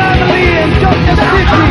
family and just as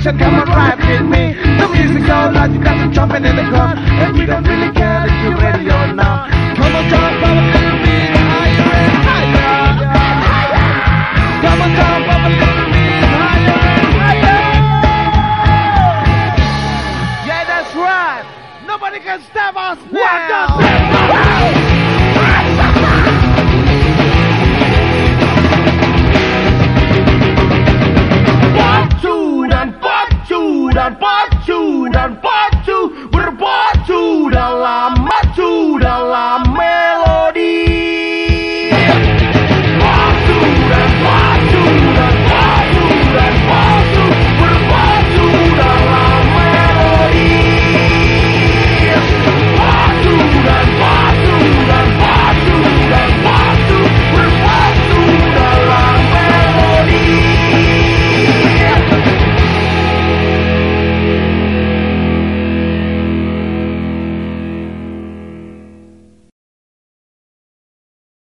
station, come and ride with me. The music's all loud, you got the jumping in the club, and we don't really care if you're ready or not. Come on, jump, bubble, little bit higher and higher. Come on, jump, bubble, little bit higher and higher. Yeah, that's right. Nobody can stop us now. What the?